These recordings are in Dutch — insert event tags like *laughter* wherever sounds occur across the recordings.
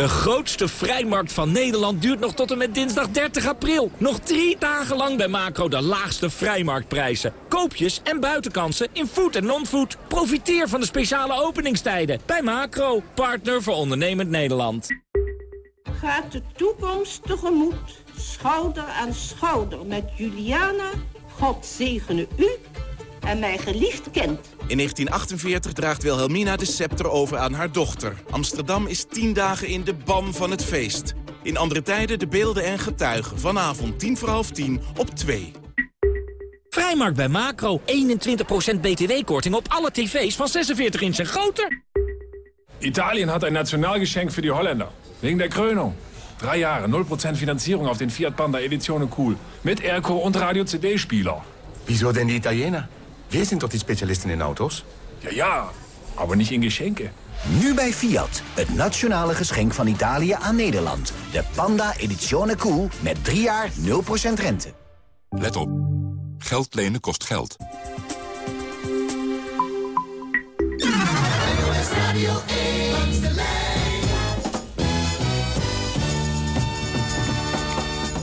De grootste vrijmarkt van Nederland duurt nog tot en met dinsdag 30 april. Nog drie dagen lang bij Macro de laagste vrijmarktprijzen. Koopjes en buitenkansen in food en non-food. Profiteer van de speciale openingstijden bij Macro, partner voor ondernemend Nederland. Gaat de toekomst tegemoet, schouder aan schouder met Juliana. God zegene u en mijn geliefd kind. In 1948 draagt Wilhelmina de scepter over aan haar dochter. Amsterdam is tien dagen in de bam van het feest. In andere tijden de beelden en getuigen. Vanavond tien voor half tien op 2. Vrijmarkt bij Macro. 21% btw-korting op alle tv's van 46 inch en groter. Italien hat ein Nationalgeschenk für die Holländer. Wegen der Krönung. Drei Jahre, 0% Finanzierung auf den Fiat Panda Edizione Cool. Mit Airco und Radio-CD-Spieler. Wieso denn die Italiener? Wir sind doch die Spezialisten in Autos. Ja, ja, aber nicht in Geschenke. Nu bij Fiat, het nationale geschenk van Italië aan Nederland. De Panda Edizione Cool met 3 jaar 0% rente. Let op. Geld lenen kost geld.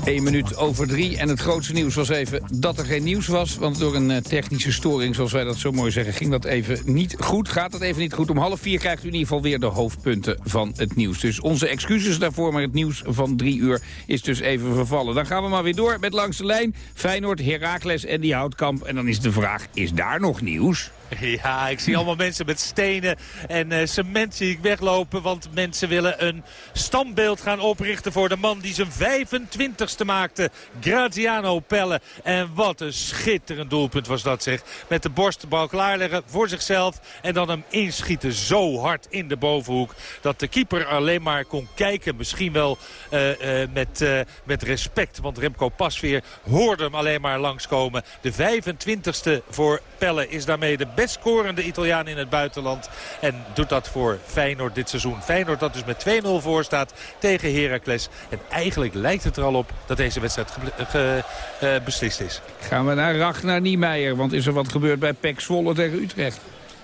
Eén minuut over drie. En het grootste nieuws was even dat er geen nieuws was. Want door een eh, technische storing, zoals wij dat zo mooi zeggen... ging dat even niet goed. Gaat dat even niet goed. Om half vier krijgt u in ieder geval weer de hoofdpunten van het nieuws. Dus onze excuses daarvoor, maar het nieuws van drie uur is dus even vervallen. Dan gaan we maar weer door met langs de lijn. Feyenoord, Heracles en die Houtkamp. En dan is de vraag, is daar nog nieuws? *laughs* Ja, ik zie allemaal mensen met stenen en uh, cement zie ik weglopen. Want mensen willen een standbeeld gaan oprichten voor de man die zijn 25ste maakte. Graziano Pelle. En wat een schitterend doelpunt was dat zeg. Met de borstbal klaarleggen voor zichzelf. En dan hem inschieten zo hard in de bovenhoek. Dat de keeper alleen maar kon kijken. Misschien wel uh, uh, met, met respect. Want Remco Pasveer hoorde hem alleen maar langskomen. De 25ste voor Pelle is daarmee de best scorende Italiaan in het buitenland. En doet dat voor Feyenoord dit seizoen. Feyenoord dat dus met 2-0 voor staat tegen Heracles. En eigenlijk lijkt het er al op dat deze wedstrijd ge, uh, beslist is. Gaan we naar Ragnar Niemeyer. Want is er wat gebeurd bij PEC Zwolle tegen Utrecht?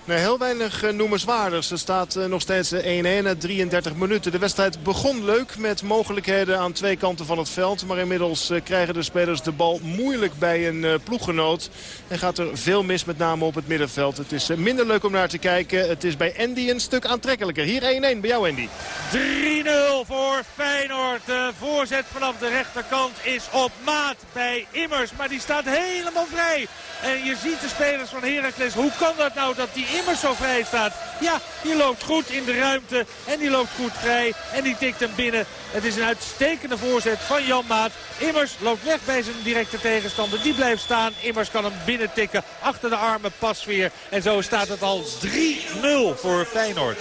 Nee, heel weinig uh, noemenswaardigs. Er staat uh, nog steeds 1-1 na 33 minuten. De wedstrijd begon leuk met mogelijkheden aan twee kanten van het veld. Maar inmiddels krijgen de spelers de bal moeilijk bij een ploeggenoot. En gaat er veel mis, met name op het middenveld. Het is minder leuk om naar te kijken. Het is bij Andy een stuk aantrekkelijker. Hier 1-1 bij jou, Andy. 3-0 voor Feyenoord. De voorzet vanaf de rechterkant is op maat bij Immers. Maar die staat helemaal vrij. En je ziet de spelers van Heracles. Hoe kan dat nou dat die Immers zo vrij staat? Ja, die loopt goed in de ruimte. En die loopt goed vrij. En die tikt hem binnen. Het is een uitstekende voorzet van Jan Maat. Immers loopt weg bij zijn directe tegenstander. Die blijft staan. Immers kan hem binnen tikken. Achter de armen pas weer. En zo staat het al 3-0 voor Feyenoord.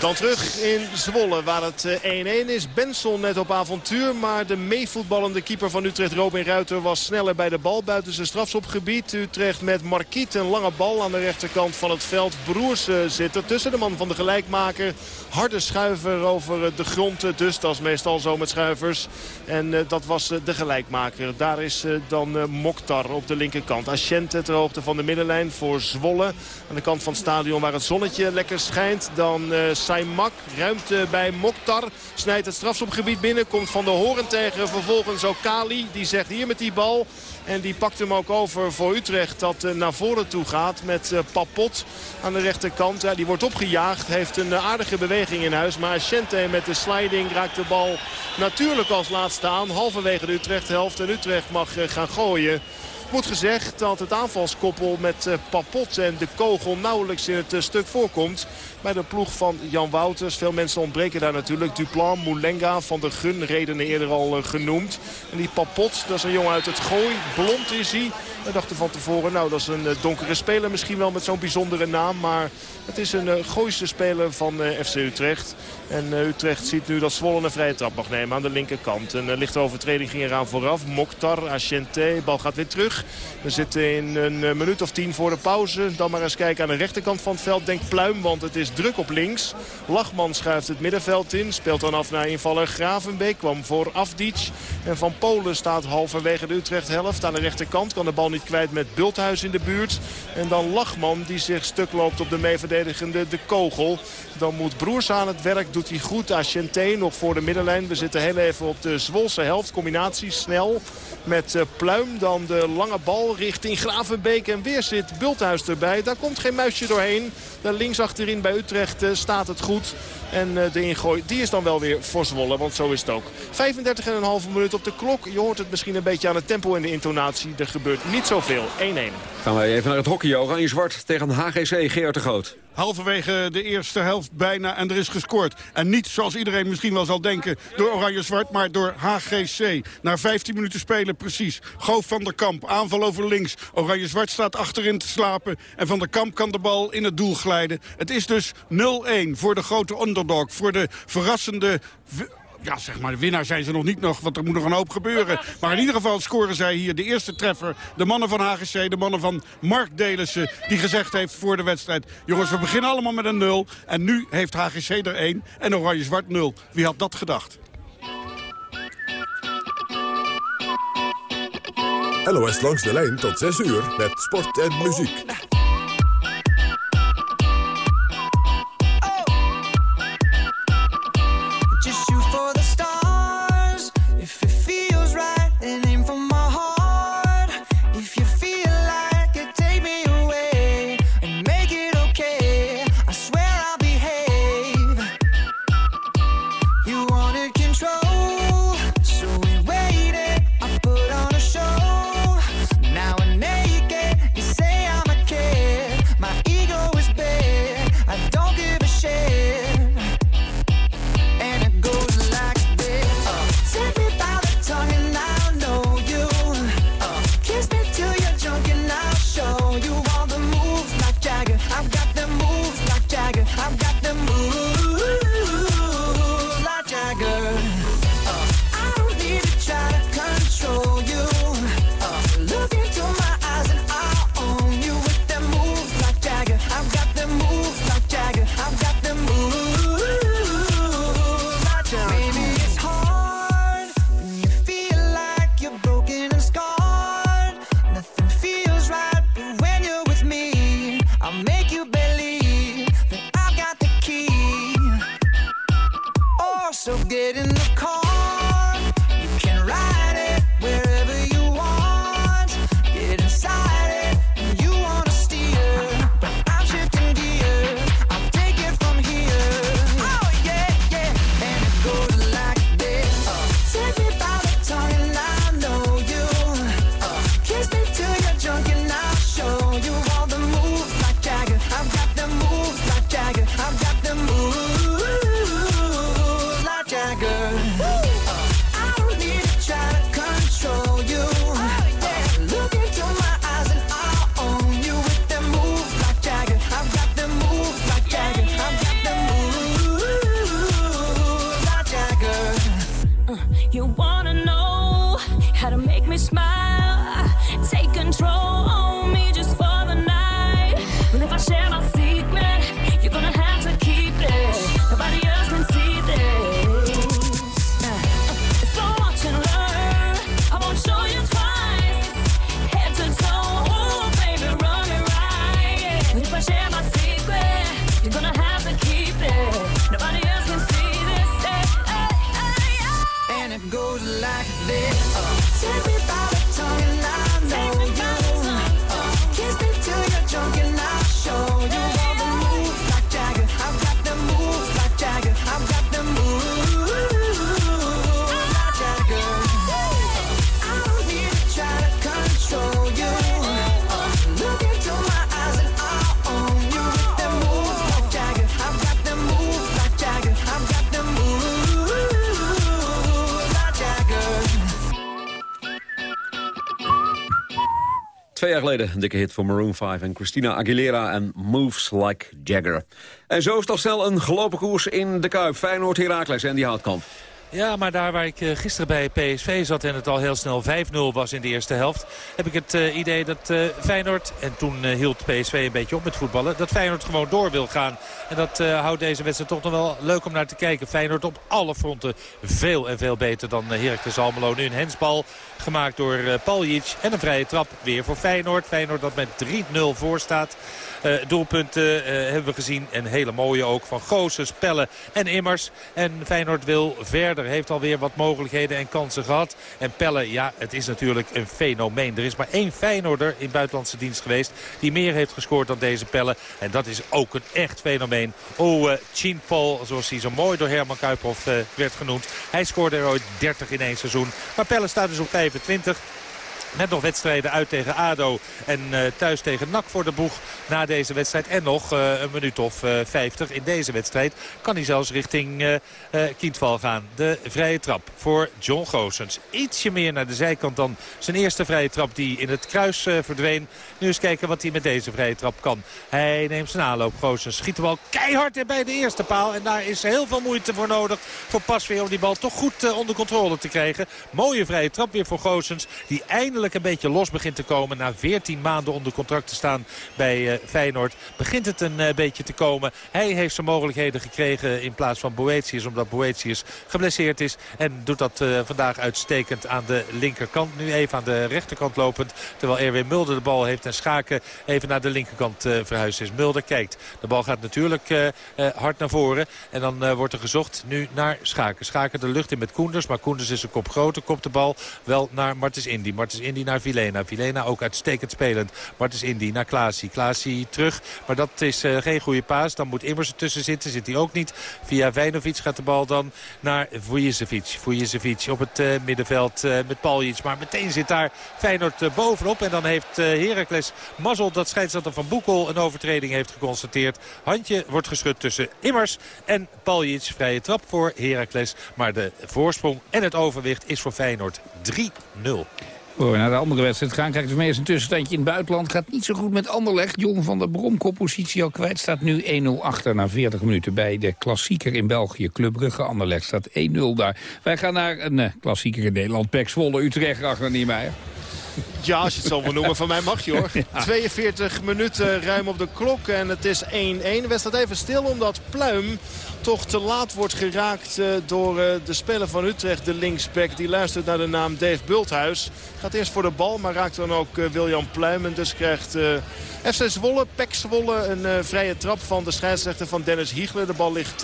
Dan terug in Zwolle waar het 1-1 is. Benson net op avontuur. Maar de meevoetballende keeper van Utrecht, Robin Ruiter, was sneller bij de bal. Buiten zijn strafschopgebied. Utrecht met Marquiet een lange bal aan de rechterkant van het veld. Broers zit er tussen de man van de gelijkmaker. Harde schuiver over de grond. Dus dat is meestal zo met schuivers. En dat was de gelijkmaker. Daar is dan Mokhtar op de linkerkant. Asciente ter hoogte van de middenlijn voor Zwolle. Aan de kant van het stadion waar het zonnetje lekker schijnt. Dan Saimak. Ruimte bij Mokhtar. Snijdt het strafschopgebied binnen. Komt Van de Horen tegen. Vervolgens ook Kali. Die zegt hier met die bal. En die pakt hem ook over voor Utrecht dat naar voren toe gaat met Papot aan de rechterkant. Ja, die wordt opgejaagd, heeft een aardige beweging in huis. Maar Asciente met de sliding raakt de bal natuurlijk als laatste aan. Halverwege de Utrecht-helft en Utrecht mag gaan gooien. Moet gezegd dat het aanvalskoppel met Papot en de kogel nauwelijks in het stuk voorkomt bij de ploeg van Jan Wouters. Veel mensen ontbreken daar natuurlijk. Duplan, Moulenga, Van der Gun, redenen eerder al genoemd. En die Papot, dat is een jongen uit het gooi. Blond is hij. We dachten van tevoren, nou dat is een donkere speler misschien wel met zo'n bijzondere naam. Maar het is een gooiste speler van FC Utrecht. En Utrecht ziet nu dat Zwolle een vrije trap mag nemen aan de linkerkant. Een lichte overtreding ging eraan vooraf. Mokhtar, Asciente, bal gaat weer terug. We zitten in een minuut of tien voor de pauze. Dan maar eens kijken aan de rechterkant van het veld. Denk Pluim, want het is druk op links. Lachman schuift het middenveld in. Speelt dan af naar invaller Gravenbeek. Kwam voor Afdic. En Van Polen staat halverwege de Utrecht helft. Aan de rechterkant kan de bal niet kwijt met Bulthuis in de buurt. En dan Lachman die zich stuk loopt op de meeverdedigende de kogel. Dan moet Broers aan het werk, doet hij goed. Asciente nog voor de middenlijn. We zitten heel even op de Zwolse helft. Combinatie snel met uh, Pluim. Dan de lange bal richting Gravenbeek. En weer zit Bulthuis erbij. Daar komt geen muisje doorheen. Daar links achterin bij Utrecht uh, staat het goed. En uh, de ingooi die is dan wel weer voor Zwolle. Want zo is het ook. 35,5 minuut op de klok. Je hoort het misschien een beetje aan het tempo en de intonatie. Er gebeurt niet zoveel. 1-1. Gaan wij even naar het hockey. Oranje-zwart tegen HGC. Geert de Groot halverwege de eerste helft bijna en er is gescoord. En niet, zoals iedereen misschien wel zal denken, door Oranje-Zwart, maar door HGC. Na 15 minuten spelen precies. Goof van der Kamp, aanval over links. Oranje-Zwart staat achterin te slapen en Van der Kamp kan de bal in het doel glijden. Het is dus 0-1 voor de grote underdog, voor de verrassende ja, zeg maar, de winnaar zijn ze nog niet nog, want er moet nog een hoop gebeuren. Maar in ieder geval scoren zij hier de eerste treffer. De mannen van HGC, de mannen van Mark Delissen, die gezegd heeft voor de wedstrijd... jongens, we beginnen allemaal met een nul. En nu heeft HGC er één en Oranje-Zwart nul. Wie had dat gedacht? LOS langs de lijn tot 6 uur met sport en muziek. Twee jaar geleden dikke hit voor Maroon 5 en Christina Aguilera en Moves Like Jagger. En zo is toch snel een gelopen koers in de Kuip. Feyenoord Heracles en die Houtkamp. Ja, maar daar waar ik eh, gisteren bij PSV zat en het al heel snel 5-0 was in de eerste helft... heb ik het uh, idee dat uh, Feyenoord, en toen hield PSV een beetje op met voetballen... dat Feyenoord gewoon door wil gaan. En dat houdt deze wedstrijd toch nog wel leuk om naar te kijken. Feyenoord op alle fronten veel en veel beter dan Heracles Almelo. Nu een hensbal gemaakt door Paljic en een vrije trap weer voor Feyenoord. Feyenoord dat met 3-0 voor staat. Uh, doelpunten uh, hebben we gezien. En hele mooie ook van Goossens, Pelle en Immers. En Feyenoord wil verder. Heeft alweer wat mogelijkheden en kansen gehad. En Pelle, ja, het is natuurlijk een fenomeen. Er is maar één Feyenoorder in buitenlandse dienst geweest... die meer heeft gescoord dan deze Pelle. En dat is ook een echt fenomeen. Oh, uh, zoals hij zo mooi door Herman Kuiphoff werd genoemd. Hij scoorde er ooit 30 in één seizoen. Maar Pelle staat dus op 25. Net nog wedstrijden uit tegen ADO en uh, thuis tegen NAC voor de boeg na deze wedstrijd. En nog uh, een minuut of uh, 50 in deze wedstrijd kan hij zelfs richting Kindval gaan. De vrije trap voor John Goossens. Ietsje meer naar de zijkant dan zijn eerste vrije trap die in het kruis verdween. Nu eens kijken wat hij met deze vrije trap kan. Hij neemt zijn aanloop. Goossens schiet de bal keihard bij de eerste paal. En daar is heel veel moeite voor nodig voor Pasveer om die bal toch goed onder controle te krijgen. Mooie vrije trap weer voor Goossens die eindelijk een beetje los begint te komen. Na 14 maanden onder contract te staan bij uh, Feyenoord begint het een uh, beetje te komen. Hij heeft zijn mogelijkheden gekregen in plaats van Boetius. Omdat Boetius geblesseerd is. En doet dat uh, vandaag uitstekend aan de linkerkant. Nu even aan de rechterkant lopend. Terwijl Erwin Mulder de bal heeft en Schaken even naar de linkerkant verhuisd is. Mulder kijkt. De bal gaat natuurlijk hard naar voren. En dan wordt er gezocht nu naar Schaken. Schaken de lucht in met Koenders. Maar Koenders is een kop groter. Komt de bal wel naar Martens Indy. Martens Indy naar Vilena. Vilena ook uitstekend spelend. Martens Indy naar Klaasie. Klaasie terug. Maar dat is uh, geen goede paas. Dan moet Immers ertussen zitten. Zit hij ook niet. Via Vijnovic gaat de bal dan naar Vujicevic. Vujicevic op het uh, middenveld uh, met Paljic. Maar meteen zit daar Feyenoord bovenop. En dan heeft Heracles mazzel dat scheidsrechter van Boekel een overtreding heeft geconstateerd. Handje wordt geschud tussen Immers en Paljic. Vrije trap voor Heracles. Maar de voorsprong en het overwicht is voor Feyenoord 3-0. Voor naar de andere wedstrijd gaan. Krijgt Vermeers een tussenstandje in het buitenland. Gaat niet zo goed met Anderlecht. John van der Brom, koppositie al kwijt. Staat nu 1-0 achter na 40 minuten bij de klassieker in België. Club Brugge, Anderlecht staat 1-0 daar. Wij gaan naar een uh, klassieker in Nederland. Pek Zwolle, Utrecht, achter Niemeyer. Ja, als je het zo wil noemen, van mij mag je hoor. *laughs* 42 minuten ruim op de klok en het is 1-1. De wedstrijd even stil omdat Pluim toch te laat wordt geraakt uh, door uh, de speler van Utrecht, de linksback. Die luistert naar de naam Dave Bulthuis. Gaat eerst voor de bal, maar raakt dan ook uh, William Pluim. En dus krijgt FC Zwolle, Pek Zwolle, een vrije trap van de scheidsrechter van Dennis Hiegler. De bal ligt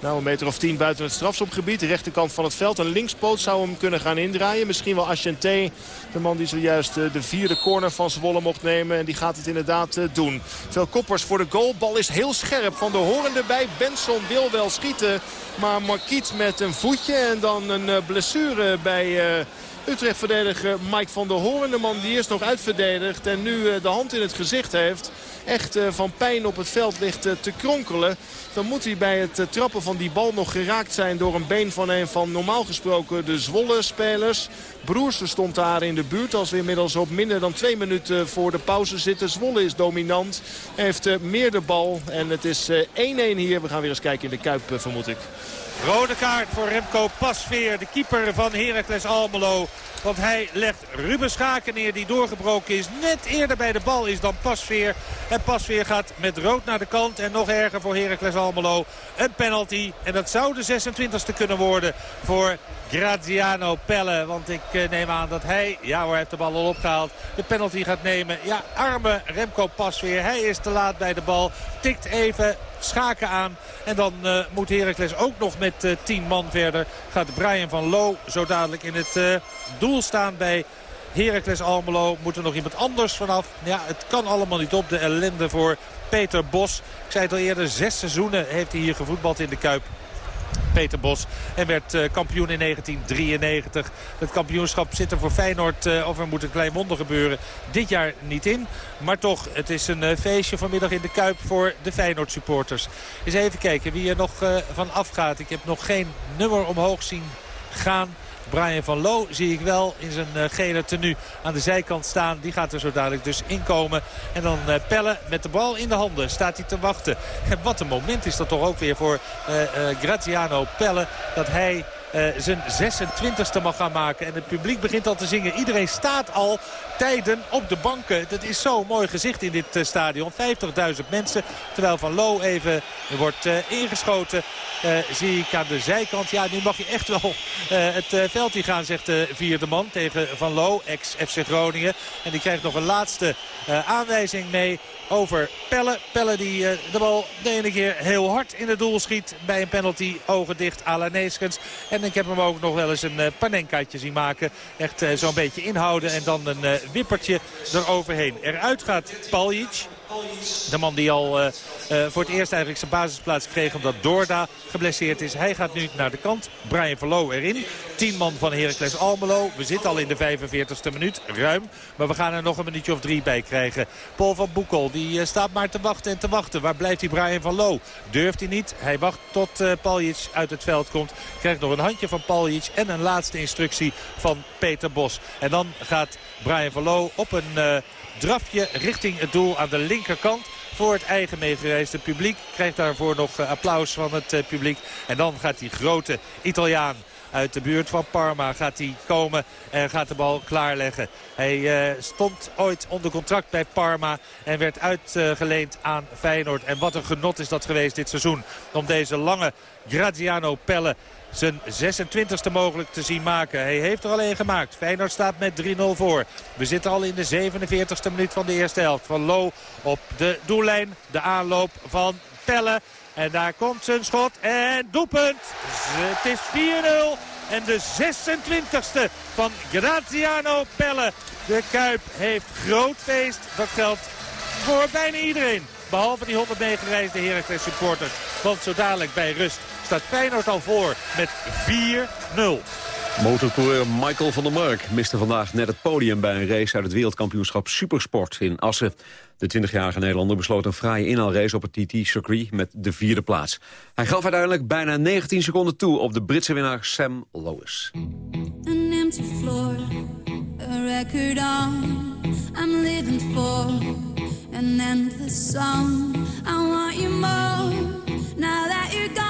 nou, een meter of tien buiten het strafschopgebied. De rechterkant van het veld. Een linkspoot zou hem kunnen gaan indraaien. Misschien wel Aschente, de man die zojuist de vierde corner van Zwolle mocht nemen. En die gaat het inderdaad doen. Veel koppers voor de goal. Bal is heel scherp van de horen erbij. Benson wil wel schieten. Maar Marquiet met een voetje en dan een blessure bij... Uh, Utrecht-verdediger Mike van der Hoorn. De man die eerst nog uitverdedigt en nu uh, de hand in het gezicht heeft. Echt uh, van pijn op het veld ligt uh, te kronkelen. Dan moet hij bij het trappen van die bal nog geraakt zijn door een been van een van normaal gesproken de Zwolle-spelers. Broersen stond daar in de buurt als we inmiddels op minder dan twee minuten voor de pauze zitten. Zwolle is dominant, heeft meer de bal en het is 1-1 hier. We gaan weer eens kijken in de Kuip vermoed ik. Rode kaart voor Remco Pasveer, de keeper van Heracles Almelo. Want hij legt Ruben Schaken neer die doorgebroken is. Net eerder bij de bal is dan Pasveer. Pasveer gaat met rood naar de kant. En nog erger voor Heracles Almelo. Een penalty. En dat zou de 26e kunnen worden voor Graziano Pelle. Want ik neem aan dat hij, ja hoor, heeft de bal al opgehaald, de penalty gaat nemen. Ja, arme Remco Pasveer. Hij is te laat bij de bal. Tikt even Schaken aan. En dan uh, moet Heracles ook nog met uh, 10 man verder. Gaat Brian van Loo zo dadelijk in het doel staan bij Heracles Almelo. Moet er nog iemand anders vanaf. Ja, het kan allemaal niet op. De ellende voor Peter Bos. Ik zei het al eerder, zes seizoenen heeft hij hier gevoetbald in de Kuip. Peter Bos. En werd uh, kampioen in 1993. Het kampioenschap zit er voor Feyenoord, uh, of er moet een klein wonder gebeuren, dit jaar niet in. Maar toch, het is een uh, feestje vanmiddag in de Kuip voor de Feyenoord supporters. Eens even kijken wie er nog van afgaat. Ik heb nog geen nummer omhoog zien gaan. Brian van Loo zie ik wel in zijn uh, gele tenue aan de zijkant staan. Die gaat er zo dadelijk dus inkomen. En dan uh, Pelle met de bal in de handen staat hij te wachten. En *laughs* wat een moment is dat toch ook weer voor uh, Graziano Pelle. Dat hij uh, zijn 26e mag gaan maken. En het publiek begint al te zingen. Iedereen staat al tijden op de banken. Dat is zo'n mooi gezicht in dit uh, stadion. 50.000 mensen. Terwijl Van Loo even wordt uh, ingeschoten. zie ik aan de zijkant. Ja, nu mag je echt wel het veld hier gaan, zegt de vierde man. Tegen Van Loo, ex-FC Groningen. En die krijgt nog een laatste aanwijzing mee over Pelle. Pelle die de bal de ene keer heel hard in het doel schiet. Bij een penalty ogen dicht à la Neeskens. En ik heb hem ook nog wel eens een uh, panenkaatje zien maken. Echt uh, zo'n beetje inhouden en dan een uh, wippertje eroverheen. Eruit gaat Paljic. De man die al uh, uh, voor het eerst eigenlijk zijn basisplaats kreeg omdat Dorda geblesseerd is. Hij gaat nu naar de kant. Brian Verloo erin. 10 man van Heracles Almelo. We zitten al in de 45ste minuut. Ruim. Maar we gaan er nog een minuutje of drie bij krijgen. Paul van Boekel die uh, staat maar te wachten en te wachten. Waar blijft die Brian Verloo? Durft hij niet. Hij wacht tot Paljic uit het veld komt. Krijgt nog een handje van Paljic en een laatste instructie van Peter Bos. En dan gaat Brian Verloo op een drafje richting het doel aan de linkerkant voor het eigen meegereisde publiek. Krijgt daarvoor nog applaus van het publiek. En dan gaat die grote Italiaan uit de buurt van Parma gaat hij komen en gaat de bal klaarleggen. Hij uh, stond ooit onder contract bij Parma en werd uitgeleend aan Feyenoord. En wat een genot is dat geweest dit seizoen om deze lange Graziano Pelle zijn 26e mogelijk te zien maken. Hij heeft er alleen gemaakt. Feyenoord staat met 3-0 voor. We zitten al in de 47e minuut van de eerste helft. Van Lo op de doellijn. De aanloop van Pelle. En daar komt zijn schot. En doelpunt. Het is 4-0. En de 26e van Graziano Pelle. De Kuip heeft groot feest. Dat geldt voor bijna iedereen. Behalve die 100 meegereisde Heracles supporters. Want zo dadelijk bij rust staat Feyenoord al voor met 4-0. Motorcoureur Michael van der Mark miste vandaag net het podium bij een race uit het wereldkampioenschap Supersport in Assen. De 20-jarige Nederlander besloot een fraaie inhaalrace op het TT-circuit met de vierde plaats. Hij gaf uiteindelijk bijna 19 seconden toe op de Britse winnaar Sam Lois. An empty floor, a record on, I'm living for an endless song. I want you more, now that you're gone,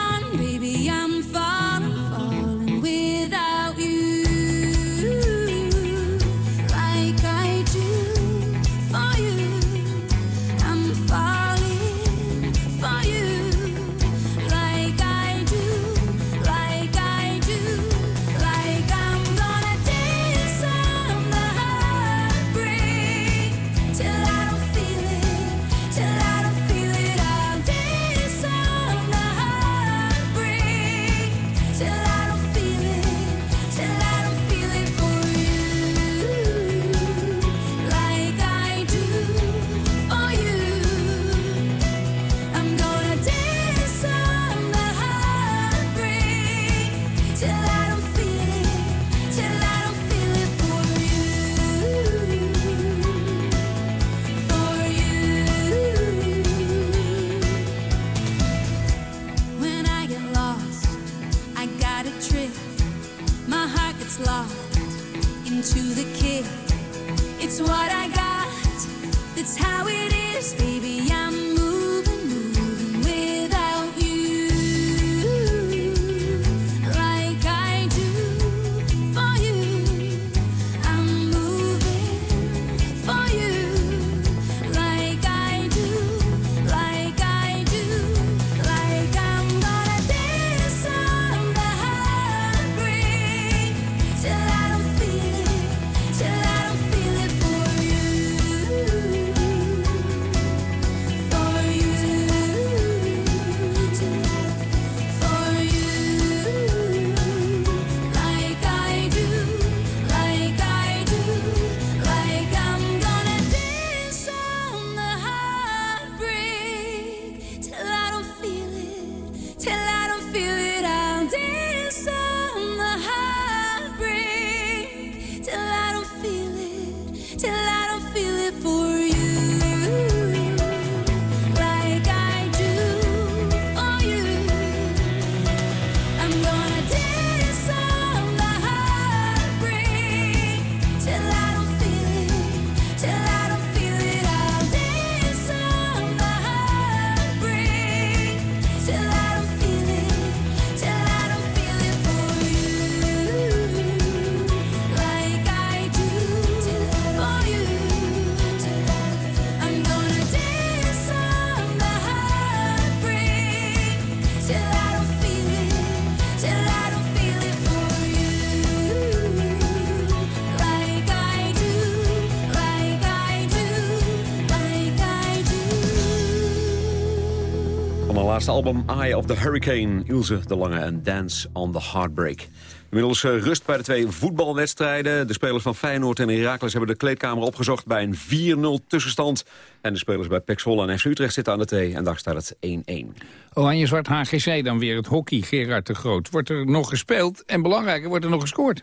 laatste album Eye of the Hurricane. Ilse de Lange en Dance on the Heartbreak. Inmiddels uh, rust bij de twee voetbalwedstrijden. De spelers van Feyenoord en Heracles hebben de kleedkamer opgezocht... bij een 4-0 tussenstand. En de spelers bij Zwolle en FC Utrecht zitten aan de thee. En daar staat het 1-1. Oranje-Zwart HGC dan weer het hockey, Gerard de Groot. Wordt er nog gespeeld en belangrijker, wordt er nog gescoord?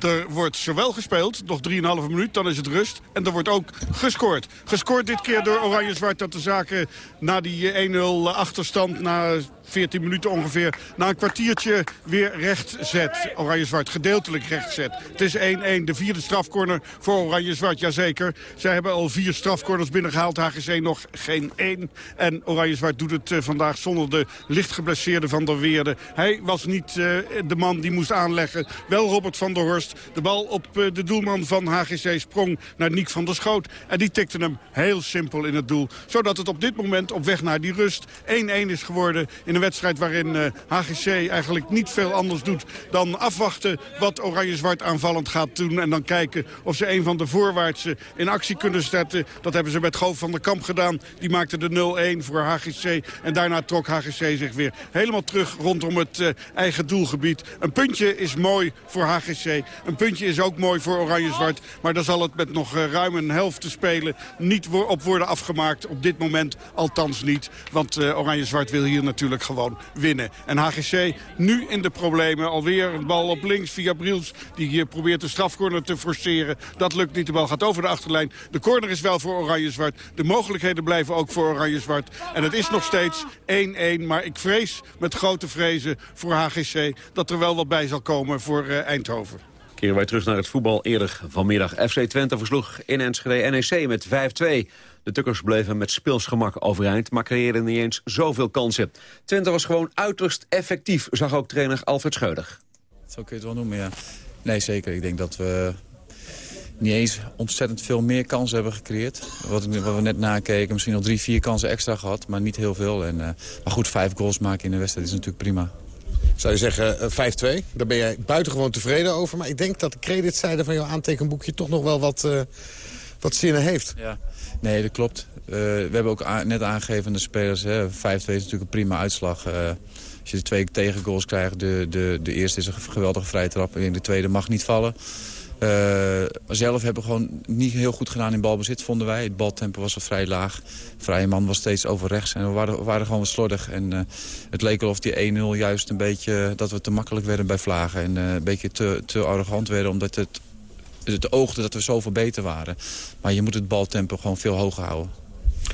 Er wordt zowel gespeeld, nog 3,5 minuut, dan is het rust. En er wordt ook gescoord. Gescoord dit keer door Oranje-Zwart dat de zaken na die 1-0 achterstand... na 14 minuten ongeveer, na een kwartiertje weer recht zet. Oranje-Zwart gedeeltelijk recht zet. Het is 1-1, de vierde strafcorner voor Oranje-Zwart, jazeker. Zij hebben al vier strafcorners binnengehaald, HGC nog geen één. En Oranje-Zwart doet het uh, vandaag zonder de licht geblesseerde Van der Weerde. Hij was niet uh, de man die moest aanleggen. Wel Robert van der De bal op uh, de doelman van HGC sprong naar Niek van der Schoot. En die tikte hem heel simpel in het doel. Zodat het op dit moment op weg naar die rust 1-1 is geworden... In een wedstrijd waarin HGC eigenlijk niet veel anders doet dan afwachten wat Oranje-Zwart aanvallend gaat doen. En dan kijken of ze een van de voorwaartse in actie kunnen zetten. Dat hebben ze met Goof van der Kamp gedaan. Die maakte de 0-1 voor HGC. En daarna trok HGC zich weer helemaal terug rondom het uh, eigen doelgebied. Een puntje is mooi voor HGC. Een puntje is ook mooi voor Oranje-Zwart. Maar dan zal het met nog uh, ruim een helft te spelen niet op worden afgemaakt. Op dit moment althans niet. Want Oranje-Zwart wil hier natuurlijk gewoon winnen. En HGC nu in de problemen. Alweer een bal op links via Briels. Die hier probeert de strafcorner te forceren. Dat lukt niet. De bal gaat over de achterlijn. De corner is wel voor Oranje-Zwart. De mogelijkheden blijven ook voor Oranje-Zwart. En het is nog steeds 1-1. Maar ik vrees met grote vrezen voor HGC... dat er wel wat bij zal komen voor uh, Eindhoven. Keren wij terug naar het voetbal. Eerder vanmiddag FC Twente versloeg in Enschede NEC met 5-2. De Tukkers bleven met speelsgemak overeind, maar creëerden niet eens zoveel kansen. Twente was gewoon uiterst effectief, zag ook trainer Alfred Scheuder. Zo kun je het wel noemen, ja. Nee, zeker. Ik denk dat we niet eens ontzettend veel meer kansen hebben gecreëerd. Wat, we net nakeken, misschien nog drie, vier kansen extra gehad, maar niet heel veel. En, uh, maar goed, vijf goals maken in de wedstrijd is natuurlijk prima. Zou je zeggen uh, 5-2? Daar ben jij buitengewoon tevreden over. Maar ik denk dat de creditzijde van jouw aantekenboekje toch nog wel wat, uh, wat zinnen heeft. Ja. Nee, dat klopt. Uh, we hebben ook net aangegeven aan de spelers, 5-2 is natuurlijk een prima uitslag. Als je de twee tegengoals krijgt, de, de, de eerste is een geweldige vrije trap en de tweede mag niet vallen. Uh, zelf hebben we gewoon niet heel goed gedaan in balbezit, vonden wij. Het baltempo was wat vrij laag. Vrije man was steeds over rechts en we waren, waren gewoon wat slordig. En uh, het leek alsof die 1-0 juist een beetje, dat we te makkelijk werden bij Vlagen. En uh, een beetje te, te arrogant werden, omdat het het oogde dat we zoveel beter waren. Maar je moet het baltempo gewoon veel hoger houden.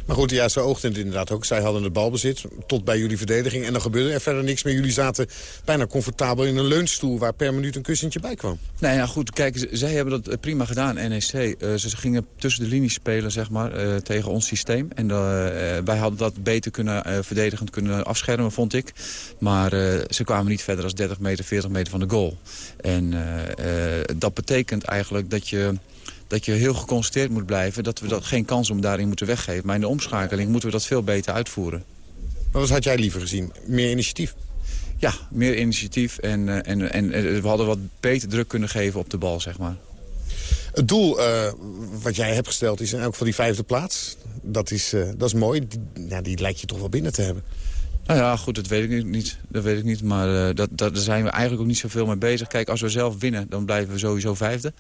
Maar goed, ja, ze oogden het inderdaad ook. Zij hadden het balbezit tot bij jullie verdediging. En dan gebeurde er verder niks meer. Jullie zaten bijna comfortabel in een leunstoel... waar per minuut een kussentje bij kwam. Nou goed, kijk, zij hebben dat prima gedaan, NEC. Uh, ze gingen tussen de linies spelen, zeg maar, uh, tegen ons systeem. En wij hadden dat beter kunnen verdedigend kunnen afschermen, vond ik. Maar ze kwamen niet verder dan 30 meter, 40 meter van de goal. En dat betekent eigenlijk dat je dat je heel geconcentreerd moet blijven. Dat we dat geen kans om daarin moeten weggeven. Maar in de omschakeling moeten we dat veel beter uitvoeren. Maar wat had jij liever gezien? Meer initiatief? Ja, meer initiatief. En, en, en we hadden wat beter druk kunnen geven op de bal, zeg maar. Het doel uh, wat jij hebt gesteld is in elk geval die vijfde plaats. Dat is, uh, dat is mooi. Die, nou, die lijkt je toch wel binnen te hebben. Nou ja, goed, dat weet ik niet. Dat weet ik niet maar uh, dat, dat, daar zijn we eigenlijk ook niet zoveel mee bezig. Kijk, als we zelf winnen, dan blijven we sowieso vijfde.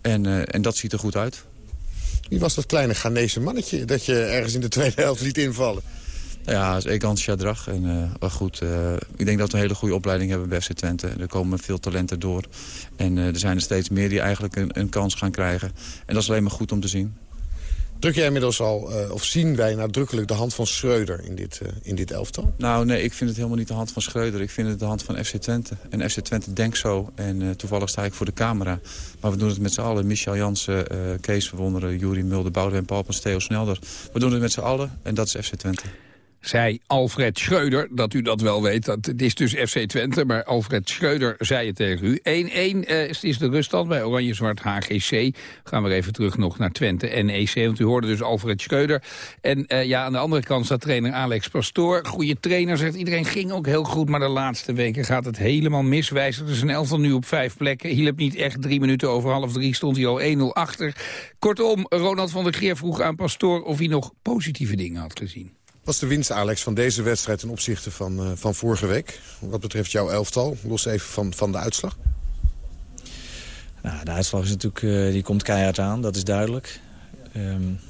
En, uh, en dat ziet er goed uit. Wie was dat kleine Ghanese mannetje dat je ergens in de tweede helft liet invallen? Ja, dat is Egan Shadrach. En uh, goed, uh, ik denk dat we een hele goede opleiding hebben bij FC Twente. Er komen veel talenten door. En uh, er zijn er steeds meer die eigenlijk een, een kans gaan krijgen. En dat is alleen maar goed om te zien. Druk jij inmiddels al, uh, of zien wij nadrukkelijk de hand van Schreuder in dit, uh, in dit elftal? Nou nee, ik vind het helemaal niet de hand van Schreuder. Ik vind het de hand van FC Twente. En FC Twente denkt zo. En uh, toevallig sta ik voor de camera. Maar we doen het met z'n allen. Michel Jansen, Kees Verwonderen, Jurie Mulder, Boudewijn Palpens, Theo Snelder. We doen het met z'n allen en dat is FC Twente zei Alfred Schreuder, dat u dat wel weet. Dat, het is dus FC Twente, maar Alfred Schreuder zei het tegen u. 1-1 uh, is, de ruststand bij Oranje-Zwart HGC. Gaan we even terug nog naar Twente NEC, want u hoorde dus Alfred Schreuder. En uh, ja, aan de andere kant staat trainer Alex Pastoor. Goede trainer, zegt iedereen, ging ook heel goed. Maar de laatste weken gaat het helemaal mis. Wijzigde zijn elftal nu op vijf plekken. Hielp niet echt drie minuten over half drie, stond hij al 1-0 achter. Kortom, Ronald van der Geer vroeg aan Pastoor of hij nog positieve dingen had gezien. Wat is de winst, Alex, van deze wedstrijd ten opzichte van, uh, van vorige week? Wat betreft jouw elftal, los even van, van de uitslag. Nou, de uitslag is natuurlijk, uh, die komt keihard aan, dat is duidelijk. Um,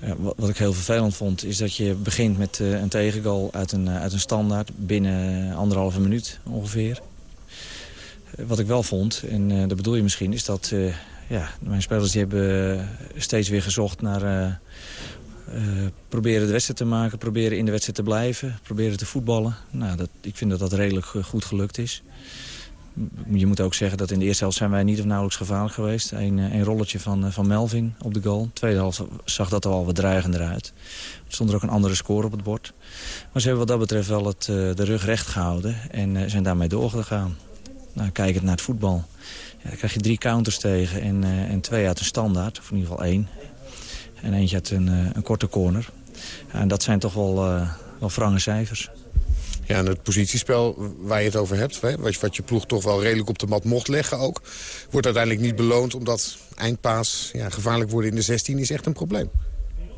ja, wat ik heel vervelend vond, is dat je begint met uh, een tegengoal uit een, uit een standaard binnen anderhalve minuut ongeveer. wat ik wel vond, en dat bedoel je misschien, is dat ja, mijn spelers die hebben steeds weer gezocht naar uh, proberen de wedstrijd te maken, proberen in de wedstrijd te blijven, proberen te voetballen. Nou, dat, ik vind dat dat redelijk eh, goed gelukt is. Je moet ook zeggen dat in de eerste helft zijn wij niet of nauwelijks gevaarlijk geweest. Een, eh, een rolletje van, van Melvin op de goal. De tweede helft zag dat er al wat dreigender uit. Er stond er ook een andere score op het bord. Maar ze hebben wat dat betreft wel het, de rug recht gehouden en zijn daarmee doorgegaan. Nou, kijkend naar het voetbal. Ja, dan krijg je drie counters tegen en, en twee uit de standaard. Of in ieder geval één. En eentje uit een, eh, een korte corner. En dat zijn toch wel, uh, wel frange cijfers. Ja, en het positiespel waar je het over hebt... Wat, wat je ploeg toch wel redelijk op de mat mocht leggen ook... wordt uiteindelijk niet beloond omdat eindpaas ja, gevaarlijk worden in de 16 is echt een probleem.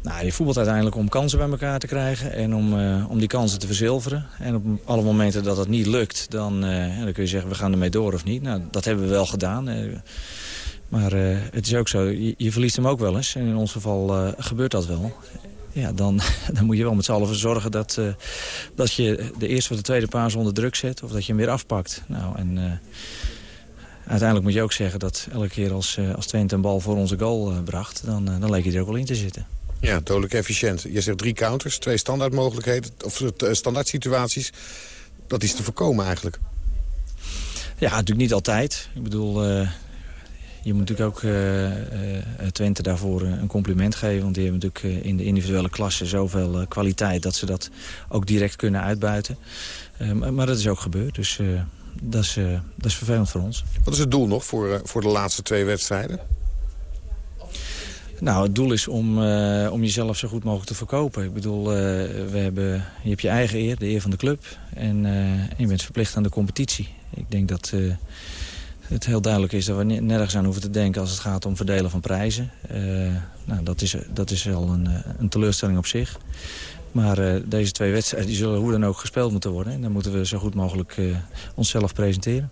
Nou, je voetbalt uiteindelijk om kansen bij elkaar te krijgen en om, uh, om die kansen te verzilveren. En op alle momenten dat dat niet lukt, dan, uh, dan kun je zeggen we gaan ermee door of niet. Nou, dat hebben we wel gedaan. Uh, maar uh, het is ook zo, je, je, verliest hem ook wel eens. En in ons geval uh, gebeurt dat wel. Ja, dan, *laughs* dan moet je wel met z'n allen voor zorgen dat, uh, dat je de eerste of de tweede paas onder druk zet. Of dat je hem weer afpakt. Nou, en uiteindelijk moet je ook zeggen dat elke keer als, als Twente een bal voor onze goal bracht... Dan, dan leek hij er ook wel in te zitten. Ja, dodelijk efficiënt. Je zegt drie counters, twee standaardmogelijkheden, of standaard situaties. Dat is te voorkomen eigenlijk. Ja, natuurlijk niet altijd. Ik bedoel, je moet natuurlijk ook uh, Twente daarvoor een compliment geven. Want die hebben natuurlijk in de individuele klasse zoveel kwaliteit... dat ze dat ook direct kunnen uitbuiten. maar dat is ook gebeurd. Dus dat, is, dat is vervelend voor ons. Wat is het doel nog voor, voor de laatste twee wedstrijden? Nou, het doel is om, uh, om jezelf zo goed mogelijk te verkopen. Ik bedoel, uh, we hebben, je hebt je eigen eer, de eer van de club. En, uh, en je bent verplicht aan de competitie. Ik denk dat het heel duidelijk is dat we nergens aan hoeven te denken als het gaat om verdelen van prijzen. Uh, nou, dat, is, dat is wel een, eh, een teleurstelling op zich. Maar uh, deze twee wedstrijden die zullen hoe dan ook gespeeld moeten worden. En dan moeten we zo goed mogelijk uh, onszelf presenteren.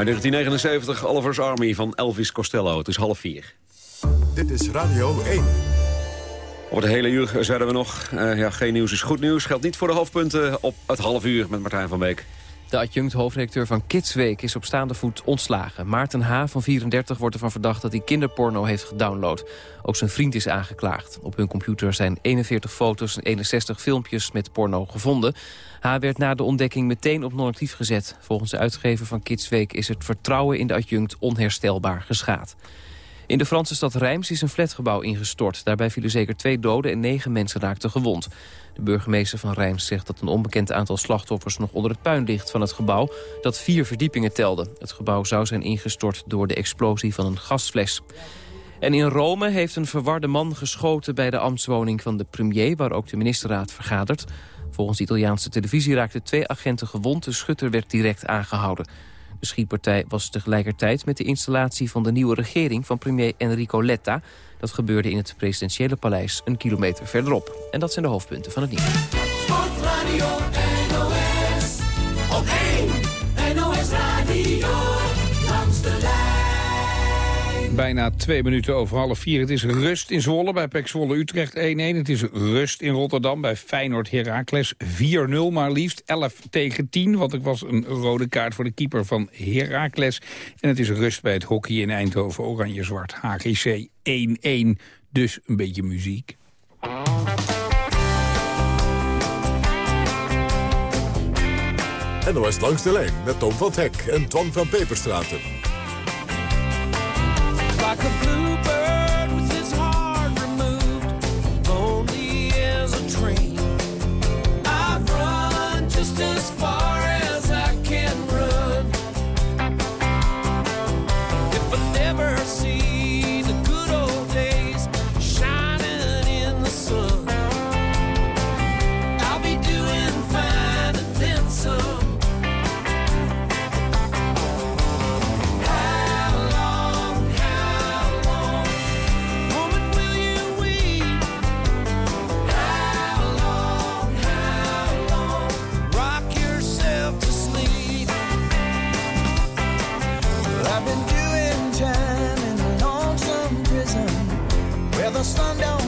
Uit 1979, Oliver's Army van Elvis Costello. Het is half vier. Dit is Radio 1. Op het hele uur zeiden we nog, uh, ja, geen nieuws is goed nieuws. Geldt niet voor de hoofdpunten op het half uur met Martijn van Beek. De adjunct hoofdredacteur van Kidsweek is op staande voet ontslagen. Maarten H. van 34 wordt ervan verdacht dat hij kinderporno heeft gedownload. Ook zijn vriend is aangeklaagd. Op hun computer zijn 41 foto's en 61 filmpjes met porno gevonden. H. werd na de ontdekking meteen op non-actief gezet. Volgens de uitgever van Kidsweek is het vertrouwen in de adjunct onherstelbaar geschaad. In de Franse stad Reims is een flatgebouw ingestort. Daarbij vielen zeker twee doden en negen mensen raakten gewond. De burgemeester van Reims zegt dat een onbekend aantal slachtoffers... nog onder het puin ligt van het gebouw dat vier verdiepingen telde. Het gebouw zou zijn ingestort door de explosie van een gasfles. En in Rome heeft een verwarde man geschoten bij de ambtswoning van de premier... waar ook de ministerraad vergadert. Volgens de Italiaanse televisie raakten twee agenten gewond. De schutter werd direct aangehouden. De schietpartij was tegelijkertijd met de installatie van de nieuwe regering van premier Enrico Letta. Dat gebeurde in het presidentiële paleis een kilometer verderop. En dat zijn de hoofdpunten van het nieuws. Sportradio NOS, op 1 Bijna twee minuten over half vier. Het is rust in Zwolle bij Pek Zwolle Utrecht 1-1. Het is rust in Rotterdam bij Feyenoord Heracles 4-0 maar liefst. 11 tegen 10, want ik was een rode kaart voor de keeper van Heracles. En het is rust bij het hockey in Eindhoven Oranje-Zwart HGC 1-1. Dus een beetje muziek. NOS langs de lijn met Tom van Hek en Twan van Peperstraten. Like a bluebird the sun don't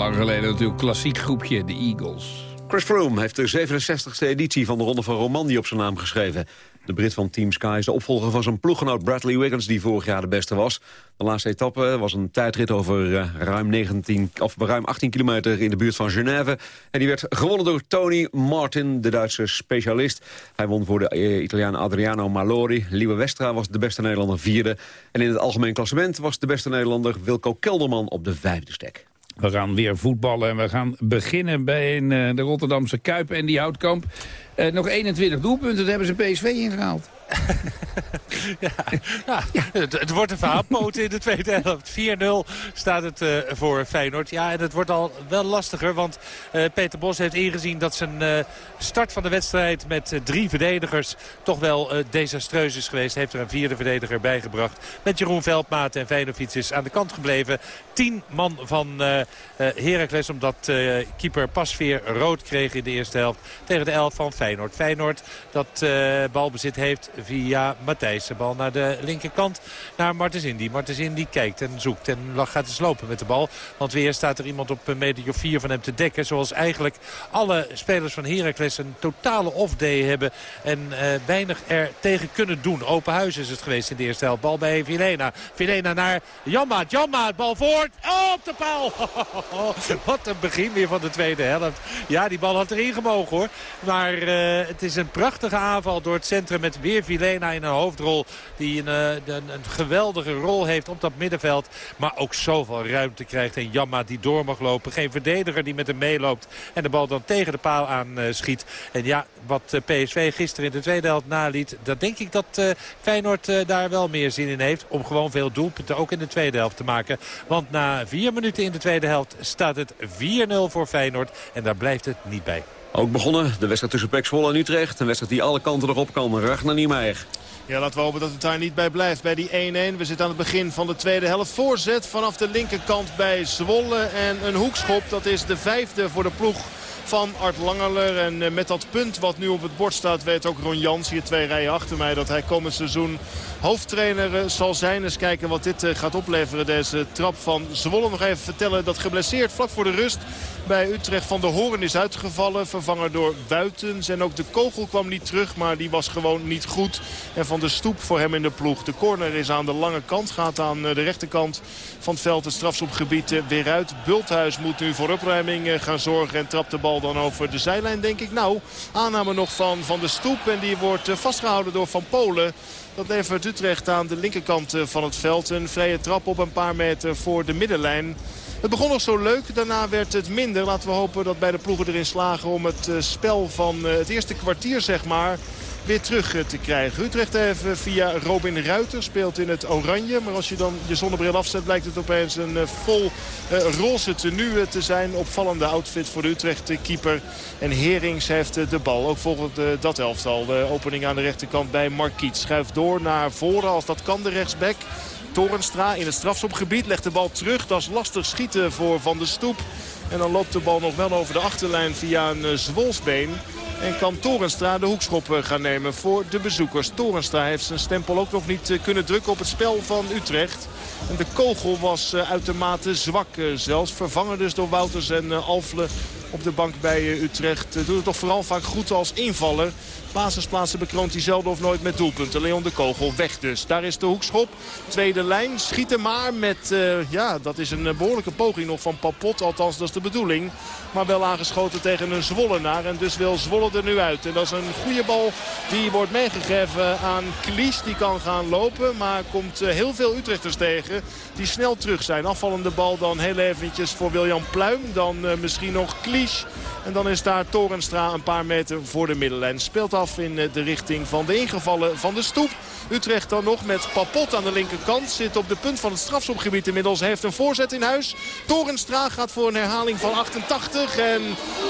lang geleden natuurlijk klassiek groepje, de Eagles. Chris Froome heeft de 67e editie van de Ronde van Romandie op zijn naam geschreven. De Brit van Team Sky is de opvolger van zijn ploeggenoot Bradley Wiggins... die vorig jaar de beste was. De laatste etappe was een tijdrit over eh, ruim, 19, of ruim 18 kilometer in de buurt van Genève. En die werd gewonnen door Tony Martin, de Duitse specialist. Hij won voor de eh, Italiaan Adriano Malori. Liewe Westra was de beste Nederlander vierde. En in het algemeen klassement was de beste Nederlander Wilco Kelderman op de vijfde stek. We gaan weer voetballen en we gaan beginnen bij een, eh, de Rotterdamse Kuip en die Houtkamp. Eh, nog 21 doelpunten, daar hebben ze PSV ingehaald. *laughs* Ja, het, het wordt een verhaalpoten in de tweede helft. 4-0 staat het eh, voor Feyenoord. Ja, en het wordt al wel lastiger, want eh, Peter Bos heeft ingezien dat zijn start van de wedstrijd met drie verdedigers toch wel desastreus is geweest. Heeft er een vierde verdediger bijgebracht. Met Jeroen Veldmaat en Feyenoord is aan de kant gebleven. Tien man van Heracles, omdat keeper Pasveer rood kreeg in de eerste helft tegen de elf van Feyenoord. Feyenoord dat eh, balbezit heeft via Matthijs. De bal naar de linkerkant naar Martens Indy. Martens Indy kijkt en zoekt en gaat eens lopen met de bal. Want weer staat er iemand op een meter of vier van hem te dekken. Zoals eigenlijk alle spelers van Heracles een totale off-day hebben. En eh, weinig er tegen kunnen doen. Open huis is het geweest in de eerste helft. Bal bij Vilena. Vilena naar Janmaat. Janmaat, bal voort. Oh, op de paal. *laughs* Wat een begin weer van de tweede helft. Ja, die bal had erin gemogen hoor. Maar eh, het is een prachtige aanval door het centrum met weer Vilena in een hoofdrol. Die een, eh, een, een geweldige rol heeft op dat middenveld. Maar ook zoveel ruimte krijgt. En Jamma die door mag lopen. Geen verdediger die met hem meeloopt. En de bal dan tegen de paal aan eh, schiet. En ja, wat eh, PSV gisteren in de tweede helft naliet. Dat denk ik dat eh, Feyenoord eh, daar wel meer zin in heeft. Om gewoon veel doelpunten ook in de tweede helft te maken. Want na vier minuten in de tweede helft staat het 4-0 voor Feyenoord. En daar blijft het niet bij. Ook begonnen de wedstrijd tussen Pek Zwolle en Utrecht. Een wedstrijd die alle kanten erop kan. Ragnar Niemeyer. Ja, laten we hopen dat het daar niet bij blijft. Bij die 1-1. We zitten aan het begin van de tweede helft. Voorzet vanaf de linkerkant bij Zwolle. En een hoekschop. Dat is de vijfde voor de ploeg van Art Langerler. En eh, met dat punt wat nu op het bord staat weet ook Ron Jans, hier twee rijen achter mij, dat hij komend seizoen hoofdtrainer eh, zal zijn. Eens kijken wat dit eh, gaat opleveren, deze trap van Zwolle. Nog even vertellen dat geblesseerd vlak voor de rust bij Utrecht van de Horen is uitgevallen. Vervangen door Buitens. En ook de kogel kwam niet terug, maar die was gewoon niet goed. En van de stoep voor hem in de ploeg. De corner is aan de lange kant, gaat aan de rechterkant van het veld. Het strafschopgebied eh, weer uit. Bulthuis moet nu voor opruiming eh, gaan zorgen en trapt de bal dan over de zijlijn, denk ik. Nou, aanname nog van Van de Stoep en die wordt eh, vastgehouden door Van Polen. Dat levert Utrecht aan de linkerkant van het veld. Een vrije trap op een paar meter voor de middenlijn. Het begon nog zo leuk, daarna werd het minder. Laten we hopen dat bij de ploegen erin slagen om het eh, spel van eh, het eerste kwartier zeg maar weer terug eh, te krijgen. Utrecht even via Robin Ruiter speelt in het oranje. Maar als je dan je zonnebril afzet lijkt het opeens een vol roze tenue te zijn. Opvallende outfit voor de Utrecht keeper. En Herings heeft de bal. Ook volgens dat elftal. De opening aan de rechterkant bij Marquiet. Schuift door naar voren als dat kan de rechtsback. Torenstra in het strafschopgebied legt de bal terug. Dat is lastig schieten voor Van der Stoep. En dan loopt de bal nog wel over de achterlijn via een eh, zwolsbeen. En kan Torenstra de hoekschop eh, gaan nemen voor de bezoekers. Torenstra heeft zijn stempel ook nog niet eh, kunnen drukken op het spel van Utrecht. En de kogel was uitermate zwak zelfs. Vervangen dus door Wouters en Alfle op de bank bij Utrecht. Doet het toch vooral vaak goed als invaller. Basisplaatsen bekroont hij zelden of nooit met doelpunten. Leon de Kogel weg dus. Daar is de hoekschop. Tweede lijn. Schieten maar met... Uh, ja, dat is een behoorlijke poging nog van Papot. Althans, dat is de bedoeling. Maar wel aangeschoten tegen een Zwollenaar. En dus wil Zwolle er nu uit. En dat is een goede bal. Die wordt meegegeven aan Klies. Die kan gaan lopen. Maar komt uh, heel veel Utrechters tegen. Die snel terug zijn. Afvallende bal dan heel eventjes voor William Pluim. Dan misschien nog Klies. En dan is daar Torenstra een paar meter voor de middenlijn. Speelt af in de richting van de ingevallen van de stoep. Utrecht dan nog met Papot aan de linkerkant. Zit op de punt van het strafschopgebied inmiddels. Heeft een voorzet in huis. Torenstra gaat voor een herhaling van 88. En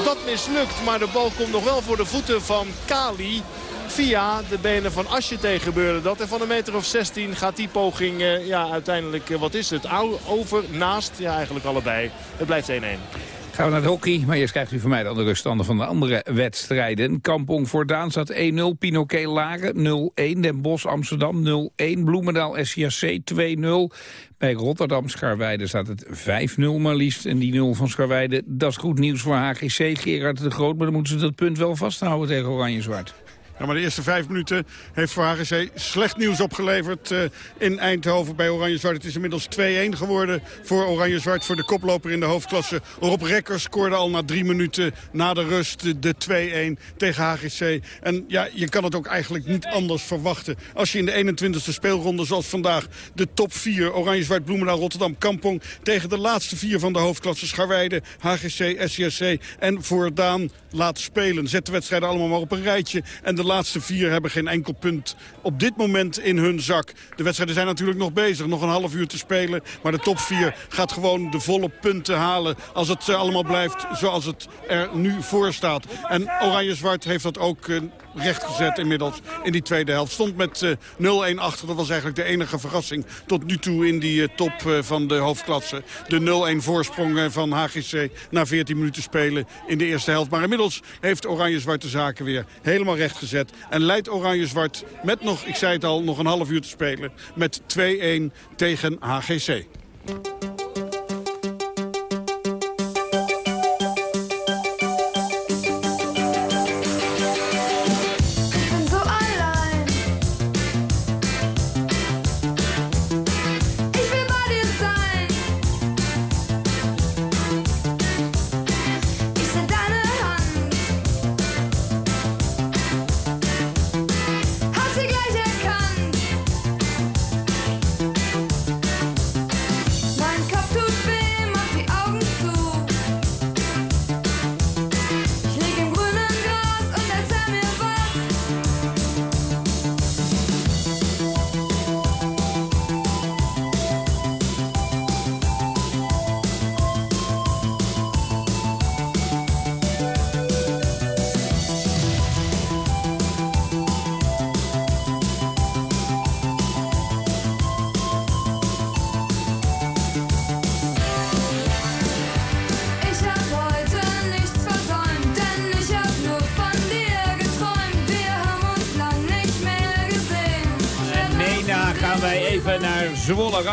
dat mislukt. Maar de bal komt nog wel voor de voeten van Kali. Via de benen van Asje gebeurde dat. En van een meter of 16 gaat die poging uh, ja, uiteindelijk, uh, wat is het, over, naast. Ja, eigenlijk allebei. Het blijft 1-1. Gaan we naar het hockey, maar eerst krijgt u van mij dan de ruststanden van de andere wedstrijden. Kampong Voordaan staat 1-0, Pinoquet Laren 0-1, Den Bosch Amsterdam 0-1, Bloemendaal SCAC 2-0. Bij Rotterdam Scharweide staat het 5-0 maar liefst. En die 0 van Scharweide, dat is goed nieuws voor HGC. Gerard de Groot, maar dan moeten ze dat punt wel vasthouden tegen Oranje-Zwart. Maar de eerste vijf minuten heeft voor HGC slecht nieuws opgeleverd eh, in Eindhoven bij Oranje-Zwart. Het is inmiddels 2-1 geworden voor Oranje-Zwart, voor de koploper in de hoofdklasse. Rob Rekker scoorde al na drie minuten na de rust de 2-1 tegen HGC. En ja, je kan het ook eigenlijk niet anders verwachten. Als je in de 21e speelronde zoals vandaag de top 4, Oranje-Zwart, Bloemendaal, Rotterdam, Kampong... tegen de laatste vier van de hoofdklasse, Scharweide, HGC, SCSC en Voordaan laat spelen. Zet de wedstrijden allemaal maar op een rijtje. En de laatste vier hebben geen enkel punt op dit moment in hun zak. De wedstrijden zijn natuurlijk nog bezig. Nog een half uur te spelen. Maar de top vier gaat gewoon de volle punten halen. Als het eh, allemaal blijft zoals het er nu voor staat. En Oranje-Zwart heeft dat ook eh, rechtgezet inmiddels in die tweede helft. Stond met eh, 0-1 achter. Dat was eigenlijk de enige verrassing tot nu toe in die eh, top eh, van de hoofdklasse. De 0-1 voorsprong eh, van HGC na 14 minuten spelen in de eerste helft. Maar inmiddels heeft Oranje-Zwart de zaken weer helemaal rechtgezet. En leidt Oranje-Zwart met nog, ik zei het al, nog een half uur te spelen. Met 2-1 tegen HGC.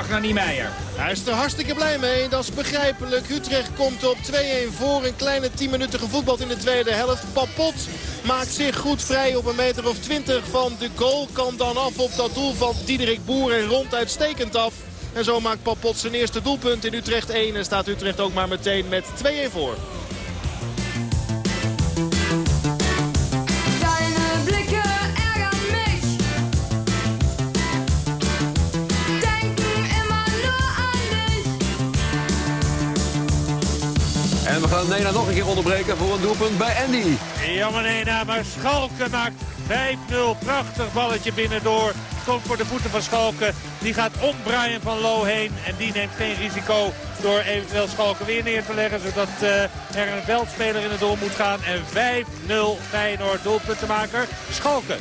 Ragnar Niemeyer. Hij is er hartstikke blij mee. Dat is begrijpelijk. Utrecht komt op 2-1 voor. Een kleine 10 minuten gevoetbald in de tweede helft. Papot maakt zich goed vrij op een meter of 20 van de goal. Kan dan af op dat doel van Diederik Boer en rond uitstekend af. En zo maakt Papot zijn eerste doelpunt in Utrecht 1. En staat Utrecht ook maar meteen met 2-1 voor. Nena nog een keer onderbreken voor een doelpunt bij Andy. Ja, maar nee, nou, maar Schalke maakt 5-0. Prachtig balletje binnendoor. Komt voor de voeten van Schalke. Die gaat om Brian van Loo heen. En die neemt geen risico door eventueel Schalke weer neer te leggen. Zodat eh, er een veldspeler in het doel moet gaan. En 5-0 Feyenoord doelpuntenmaker Schalke.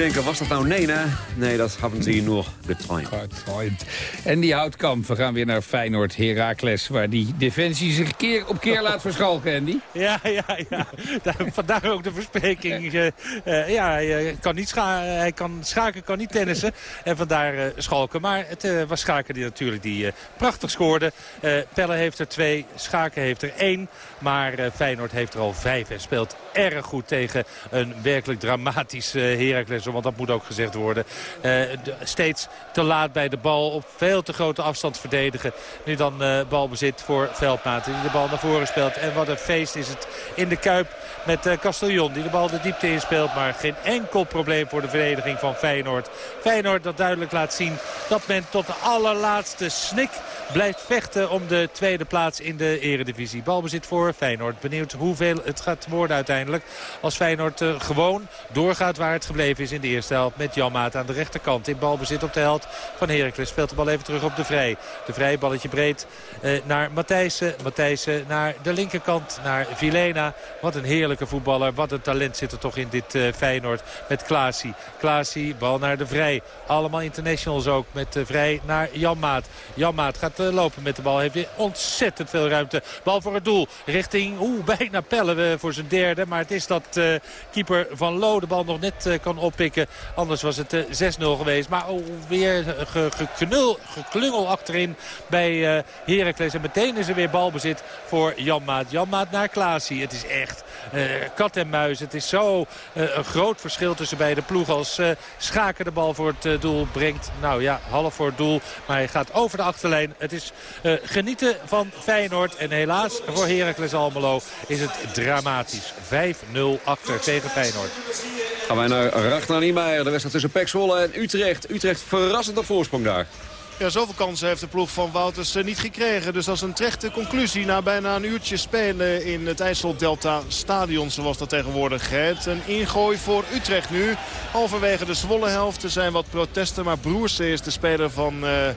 Denken, was dat nou Nena? Nee, dat hebben ze nog geträumt. En die houtkamp, we gaan weer naar Feyenoord Heracles... waar die defensie zich keer op keer laat verschalken, Andy. *laughs* Ja, ja, ja. Daar- Vandaar ook de verspreking. eh, eh, ja, hij kan, niet scha hij kan schaken, kan niet tennissen. En vandaar eh, schalken. Maar het eh, was schaken die natuurlijk die, eh, prachtig scoorde. Eh, Pelle heeft er twee, schaken heeft er één. Maar eh, Feyenoord heeft er al vijf en speelt erg goed tegen een werkelijk dramatisch eh, Want dat moet ook gezegd worden. Eh, steeds te laat bij de bal. Op veel te grote afstand verdedigen. Nu dan eh, balbezit voor Veldmaat. Die de bal naar voren speelt. En wat een feest is het in de Kuip met eh Castellon. Die de bal de diepte inspeelt. Maar geen enkel probleem voor de verdediging van Feyenoord. Feyenoord dat duidelijk laat zien dat men tot de allerlaatste snik blijft vechten om de tweede plaats in de eredivisie. Balbezit voor Feyenoord. Benieuwd hoeveel het gaat worden uiteindelijk. Als Feyenoord eh, gewoon doorgaat waar het gebleven is in de eerste helft. Met Jan Maat aan de rechterkant. In balbezit op de helft van Heracles. Speelt de bal even terug op de Vrij. De Vrij balletje breed eh, naar Matthijssen. Matthijssen naar de linkerkant. Naar Vilena. Wat een voetballer. Wat een talent zit er toch in dit eh, Feyenoord. Met Klaasie. Klaasie, bal naar de Vrij. Allemaal internationals ook. Met de Vrij naar Jan Maat. Jan Maat gaat eh, lopen met de bal. Heeft weer ontzettend veel ruimte. Bal voor het doel. Richting, oeh, *laughs* bijna pellen voor zijn derde. Maar het is dat eh, keeper Van Loo de bal nog net eh, kan oppikken. Anders was het eh, 6-0 geweest. Maar oh, weer ge, geknul, geklungel achterin bij eh Heracles. En meteen is er weer balbezit voor Janmaat. Janmaat naar Klaasie. Het is echt eh, kat en muis. Het is zo eh, een groot verschil tussen beide ploegen. Als eh, Schaken de bal voor het eh, doel brengt. Nou ja, half voor het doel. Maar hij gaat over de achterlijn. Het is eh, genieten van Feyenoord. En helaas voor Heracles Almelo is het dramatisch. 5-0 achter tegen Feyenoord. Gaan wij naar Ragnar Niemeyer, de wedstrijd tussen Pek Zwolle en Utrecht. Utrecht verrassend op voorsprong daar. Ja, zoveel kansen heeft de ploeg van Wouters eh, niet gekregen. Dus dat is een terechte conclusie na bijna een uurtje spelen in het IJssel Delta Stadion, zoals dat tegenwoordig heet. Een ingooi voor Utrecht nu. Halverwege de Zwolle helft. Er zijn wat protesten, maar Broersen is de speler van... eh,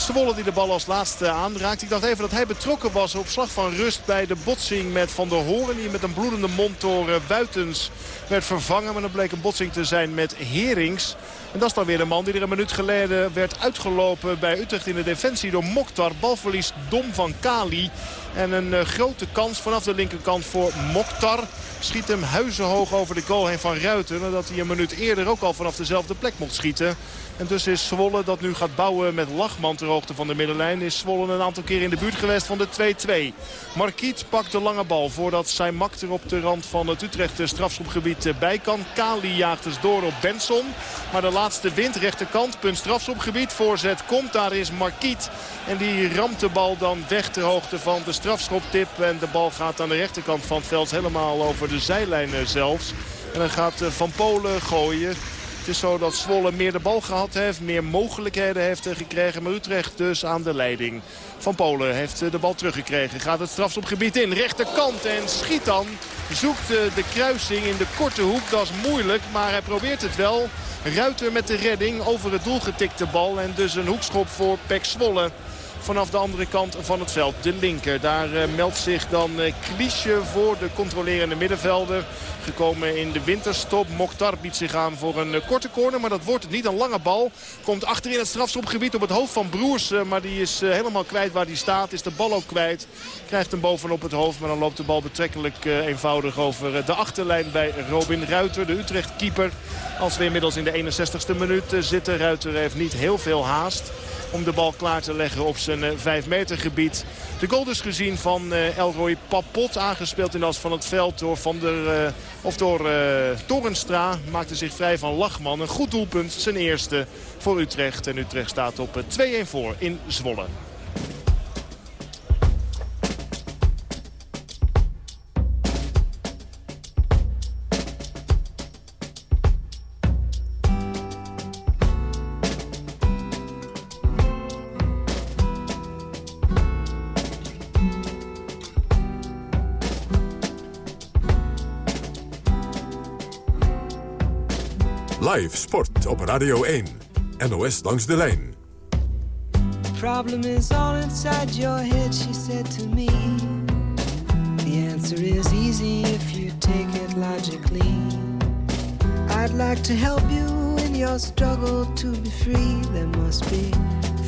Zwolle die de bal als laatste aanraakt. Ik dacht even dat hij betrokken was op slag van rust bij de botsing met Van der Hoorn. Die met een bloedende mond door eh, Buitens werd vervangen. Maar dat bleek een botsing te zijn met Herings. En dat is dan weer de man die er een minuut geleden werd uitgelopen bij Utrecht in de defensie door Mokhtar. Balverlies dom van Kali. En een eh, grote kans vanaf de linkerkant voor Mokhtar. Schiet hem huizenhoog over de goal heen van Ruiten. Nadat hij een minuut eerder ook al vanaf dezelfde plek mocht schieten. En dus is Zwolle dat nu gaat bouwen met Lachman ter hoogte van de middenlijn. Is Zwolle een aantal keer in de buurt geweest van de 2-2. Marquiet pakt de lange bal voordat zijn mak er op de rand van het Utrecht strafschopgebied bij kan. Kali jaagt dus door op Benson. Maar de laatste wind, rechterkant, punt strafschopgebied. Voorzet komt, daar is Marquiet. En die ramt de bal dan weg ter hoogte van de strafschoptip. En de bal gaat aan de rechterkant van het veld helemaal over de zijlijn zelfs. En dan gaat eh, Van Polen gooien. Het is zo dat Zwolle meer de bal gehad heeft, meer mogelijkheden heeft gekregen. Maar Utrecht dus aan de leiding. Van Polen heeft de bal teruggekregen. Gaat het strafschopgebied in, rechterkant en schiet dan. Zoekt eh, de kruising in de korte hoek, dat is moeilijk. Maar hij probeert het wel. Ruiter met de redding over het doel getikte bal. En dus een hoekschop voor Pek Zwolle vanaf de andere kant van het veld. De linker, daar eh, meldt zich dan eh, Kliesje voor de controlerende middenvelder. Gekomen in de winterstop. Mokhtar biedt zich aan voor een eh, korte corner, maar dat wordt het niet. Een lange bal. Komt achterin het strafschopgebied op het hoofd van Broers. maar die is helemaal kwijt waar die staat. Is de bal ook kwijt. Krijgt hem bovenop het hoofd, maar dan loopt de bal betrekkelijk eenvoudig over de achterlijn bij Robin Ruiter. De Utrecht keeper. Als we inmiddels in de 61ste minuut zitten. Ruiter heeft niet heel veel haast om de bal klaar te leggen op zijn eh, 5 meter gebied. De goal dus gezien van eh, Elroy Papot. Aangespeeld in de as van het veld door, van der, eh, of door eh, Torenstra. Maakte zich vrij van Lachman. Een goed doelpunt, zijn eerste voor Utrecht. En Utrecht staat op eh, 2-1 voor in Zwolle. Live sport op Radio 1. NOS langs de lijn. Problem is all inside your head, she said to me. The answer is easy if you take it logically. I'd like to help you in your struggle to be free. There must be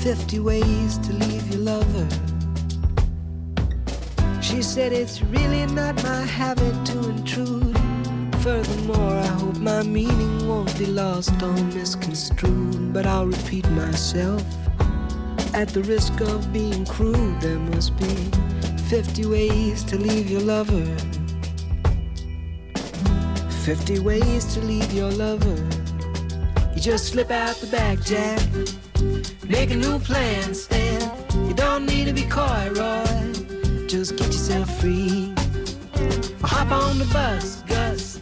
50 ways to leave your lover. She said it's really not my habit to intrude. Furthermore, I hope my meaning won't be lost or misconstrued. But I'll repeat myself. At the risk of being crude, there must be 50 ways to leave your lover. 50 ways to leave your lover. You just slip out the back, Jack. Make a new plan, Stan. You don't need to be coy, Roy. Just get yourself free. Hop on the bus, Gus.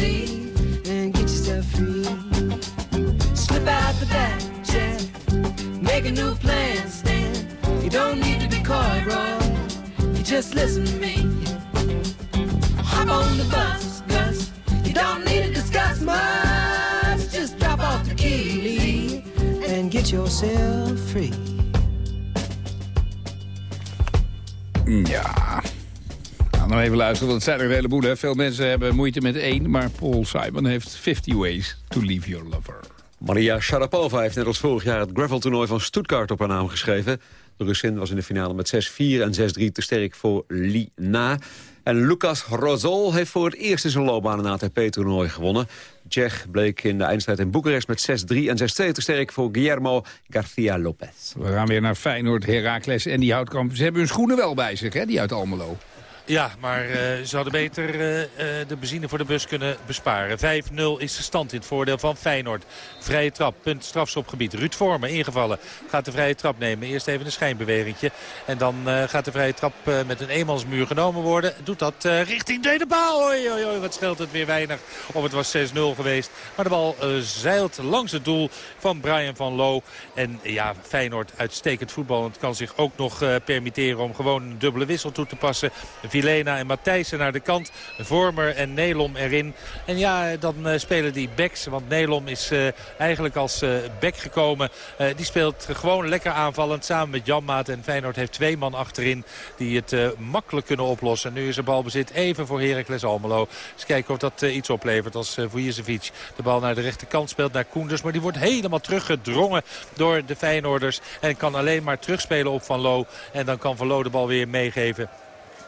Slip out the back, Jack. Make a new plan, Stan. You don't need to be coy, Roy. You just listen to me. Hop on the bus, Gus. You don't need to discuss much. Just drop off the key, and get yourself free. Ja. Ga nog even luisteren, want het zijn er een heleboel. Hè. Veel mensen hebben moeite met één, maar Paul Simon heeft 50 ways to leave your lover. Maria Sharapova heeft net als vorig jaar het graveltoernooi van Stuttgart op haar naam geschreven. De Russin was in de finale met 6-4 en 6-3 te sterk voor Li Na. En Lucas Rosol heeft voor het eerst in zijn loopbaan een ATP-toernooi gewonnen. Tsjech bleek in de eindstrijd in Boekarest met 6-3 en 6-2 te sterk voor Guillermo Garcia Lopez. We gaan weer naar Feyenoord, Heracles en die houtkamp. Ze hebben hun schoenen wel bij zich, hè, die uit Almelo. Ja, maar eh, ze hadden beter eh, eh, de benzine voor de bus kunnen besparen. 5-0 is de stand in het voordeel van Feyenoord. Vrije trap, punt strafschopgebied. Ruud Vormer ingevallen. Gaat de vrije trap nemen. Eerst even een schijnbewegingje. En dan gaat de vrije trap met een eenmansmuur genomen worden. Doet dat richting tweede paal. Oei, oei, oei, wat scheelt het weer weinig. Of het was 6-0 geweest. Maar de bal zeilt langs het doel van Brian van Loo. En ja, Feyenoord uitstekend voetbal. Het kan zich ook nog permitteren om gewoon een dubbele wissel toe te passen. Vilena en Matthijssen naar de kant. Vormer en Nelom erin. En ja, dan uh, spelen die backs. Want Nelom is uh, eigenlijk als uh, back gekomen. die speelt gewoon lekker aanvallend samen met Janmaat. En Feyenoord heeft twee man achterin die het makkelijk kunnen oplossen. Nu is er balbezit even voor Heracles Almelo. Eens kijken of dat iets oplevert als Vujicevic de bal naar de rechterkant speelt. Naar Koenders. Maar die wordt helemaal teruggedrongen door de Feyenoorders. En kan alleen maar terugspelen op Van Loo. En dan kan Van Loo de bal weer meegeven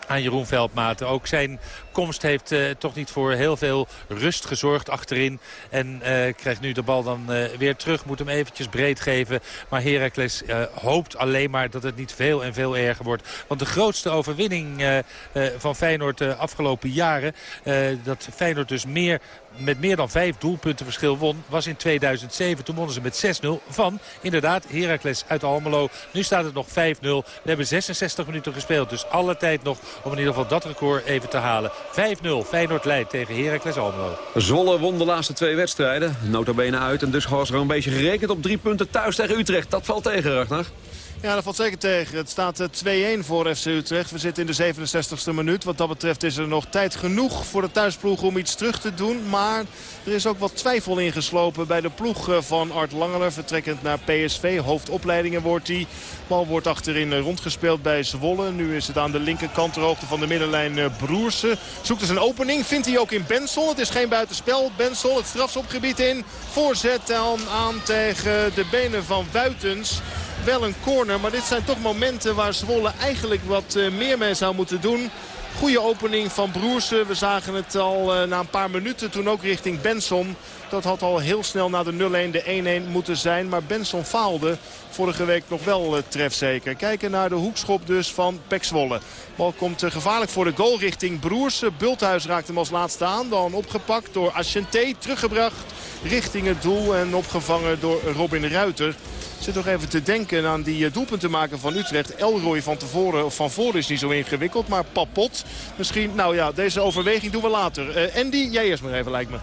aan Jeroen Veldmaten. Ook zijn komst heeft uh, toch niet voor heel veel rust gezorgd achterin. En uh, krijgt nu de bal dan uh, weer terug. Moet hem eventjes breed geven. Maar Heracles hoopt alleen maar dat het niet veel en veel erger wordt. Want de grootste overwinning van Feyenoord de afgelopen jaren... dat Feyenoord dus meer met meer dan vijf doelpunten verschil won, was in 2007. Toen wonnen ze met 6-0 van, inderdaad, Heracles uit Almelo. Nu staat het nog 5-0. We hebben 66 minuten gespeeld, dus alle tijd nog om in ieder geval dat record even te halen. 5-0, Feyenoord leidt tegen Heracles Almelo. Zwolle won de laatste twee wedstrijden, nota bene uit. En dus was er een beetje gerekend op drie punten thuis tegen Utrecht. Dat valt tegen, Ragnar. Ja, dat valt zeker tegen. Het staat eh, 2-1 voor FC Utrecht. We zitten in de 67e minuut. Wat dat betreft is er nog tijd genoeg voor de thuisploeg om iets terug te doen. Maar er is ook wat twijfel ingeslopen bij de ploeg eh, van Art Langeler. Vertrekkend naar PSV. Hoofdopleidingen wordt hij. Bal wordt achterin eh, rondgespeeld bij Zwolle. Nu is het aan de linkerkant ter hoogte van de middenlijn eh, Broersen. Zoekt dus een opening. Vindt hij ook in Benson. Het is geen buitenspel. Benson het strafschopgebied in. Voorzet dan aan tegen de benen van Wuitens wel een corner. Maar dit zijn toch momenten waar Zwolle eigenlijk wat eh, meer mee zou moeten doen. Goede opening van Broersen. We zagen het al eh, na een paar minuten toen ook richting Benson. Dat had al heel snel na de 0-1 de 1-1 moeten zijn. Maar Benson faalde vorige week nog wel uh, trefzeker. Kijken naar de hoekschop dus van Pek Zwolle. Bal komt uh, gevaarlijk voor de goal richting Broersen. Bulthuis raakt hem als laatste aan. Dan opgepakt door Aschente. Teruggebracht richting het doel. En opgevangen door Robin Ruiter. Zit nog even te denken aan die eh, doelpunten maken van Utrecht. Elroy van tevoren of van voren is niet zo ingewikkeld. Maar Papot misschien. Nou ja, deze overweging doen we later. Andy, jij eerst maar even lijkt me.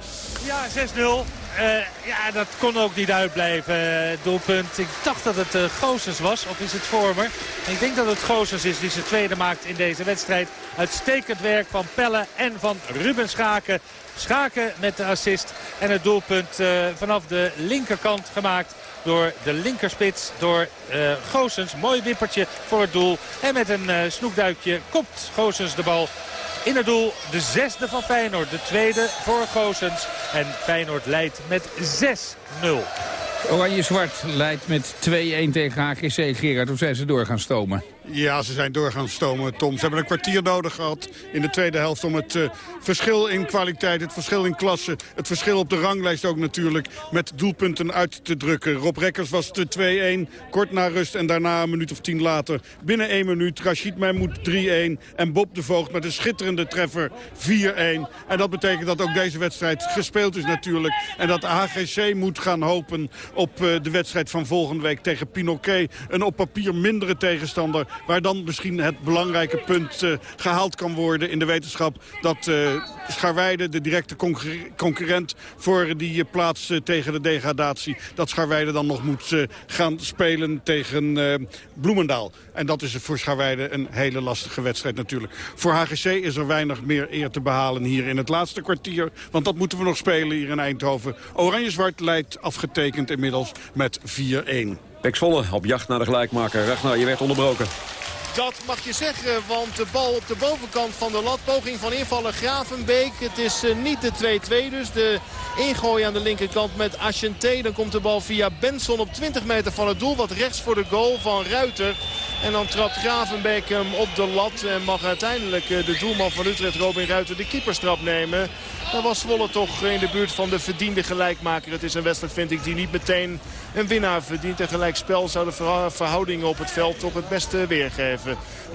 Ja, 6-0. Uh, ja, dat kon ook niet uitblijven, uh, doelpunt. Ik dacht dat het uh, Goossens was, of is het Vormer? Ik denk dat het Goossens is die zijn tweede maakt in deze wedstrijd. Uitstekend werk van Pelle en van Ruben Schaken. Schaken met de assist en het doelpunt vanaf de linkerkant gemaakt door de linkerspits, door uh. Mooi wippertje voor het doel. En met een snoekduikje kopt Goossens de bal in het doel. De zesde van Feyenoord, de tweede voor Goossens. En Feyenoord leidt met 6-0. Oranje-Zwart leidt met 2-1 tegen HGC. Gerard, hoe zijn ze door gaan stomen? Ja, ze zijn door gaan stomen, Tom. Ze hebben een kwartier nodig gehad in de tweede helft... om het uh, verschil in kwaliteit, het verschil in klasse... het verschil op de ranglijst ook natuurlijk met doelpunten uit te drukken. Rob Rekkers was de 2-1, kort na rust en daarna een minuut of tien later... binnen één minuut, Rashid Mahmoud 3-1 en Bob de Voogd met een schitterende treffer 4-1. En dat betekent dat ook deze wedstrijd gespeeld is natuurlijk... en dat HGC moet gaan hopen op uh, de wedstrijd van volgende week tegen Pinoquet. Een op papier mindere tegenstander waar dan misschien het belangrijke punt uh, gehaald kan worden in de wetenschap... dat uh, de directe concurrent voor die uh, plaats tegen de degradatie... dat Scharweide dan nog moet gaan spelen tegen Bloemendaal. En dat is voor Scharweide een hele lastige wedstrijd natuurlijk. Voor HGC is er weinig meer eer te behalen hier in het laatste kwartier. Want dat moeten we nog spelen hier in Eindhoven. Oranje-Zwart leidt afgetekend inmiddels met 4-1. Pek Zwolle op jacht naar de gelijkmaker. Ragnar, je werd onderbroken. Dat mag je zeggen, want de bal op de bovenkant van de lat. Poging van invallen Gravenbeek. Het is uh, niet de 2-2 dus. De ingooi aan de linkerkant met Aschente. Dan komt de bal via Benson op 20 meter van het doel. Wat rechts voor de goal van Ruiter. En dan trapt Gravenbeek hem op de lat. En mag uiteindelijk uh, de doelman van Utrecht, Robin Ruiter, de keeperstrap nemen. Dan was Zwolle toch in de buurt van de verdiende gelijkmaker. Het is een wedstrijd, vind ik, die niet meteen een winnaar verdient. En gelijk spel zou de verhoudingen op het veld toch het beste weergeven.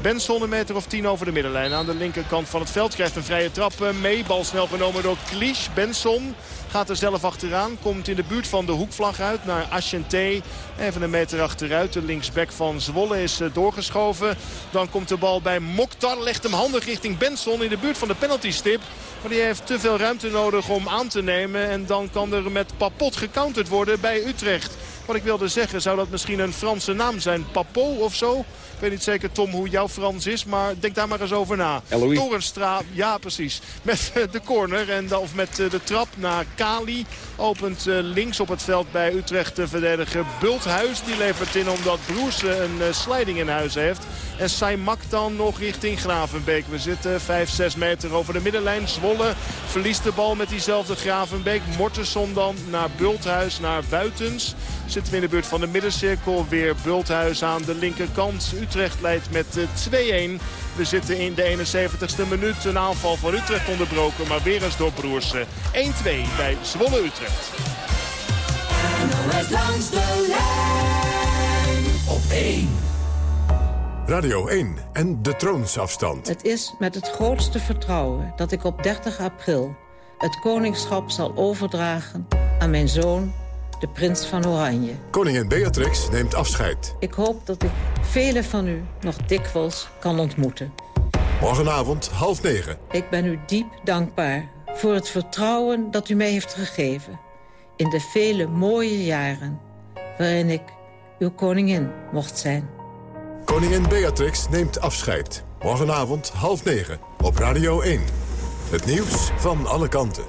Benson een meter of tien over de middenlijn. Aan de linkerkant van het veld krijgt een vrije trap mee. Bal snel genomen door Klisch. Benson gaat er zelf achteraan. Komt in de buurt van de hoekvlag uit naar Aschente. Even een meter achteruit. De linksback van Zwolle is doorgeschoven. Dan komt de bal bij Mokhtar. Legt hem handig richting Benson in de buurt van de penaltystip. Maar die heeft te veel ruimte nodig om aan te nemen. En dan kan er met Papot gecounterd worden bij Utrecht. Wat ik wilde zeggen, zou dat misschien een Franse naam zijn? Papot of zo? Ik weet niet zeker, Tom, hoe jouw Frans is. Maar denk daar maar eens over na. Eloïse. Torenstra, ja precies. Met de corner en, of met de trap naar Kali. Opent links op het veld bij Utrecht de verdediger Bulthuis. Die levert in omdat Broers een slijding in huis heeft. En Saimak dan nog richting Gravenbeek. We zitten 5, 6 meter over de middenlijn. Zwolle verliest de bal met diezelfde Gravenbeek. Mortenson dan naar Bulthuis, naar Buitens. Zitten we in de buurt van de middencirkel. Weer Bulthuis aan de linkerkant. Utrecht leidt met 2-1. We zitten in de 71ste minuut. Een aanval van Utrecht onderbroken. Maar weer eens door Broersen. 1-2 bij Zwolle Utrecht. NOS langs de lijn op 1. Radio 1 en de troonsafstand. Het is met het grootste vertrouwen dat ik op 30 april... het koningschap zal overdragen aan mijn zoon, de prins van Oranje. Koningin Beatrix neemt afscheid. Ik hoop dat ik velen van u nog dikwijls kan ontmoeten. Morgenavond half negen. Ik ben u diep dankbaar voor het vertrouwen dat u mij heeft gegeven... in de vele mooie jaren waarin ik uw koningin mocht zijn. Koningin Beatrix neemt afscheid. Morgenavond half negen op Radio 1. Het nieuws van alle kanten.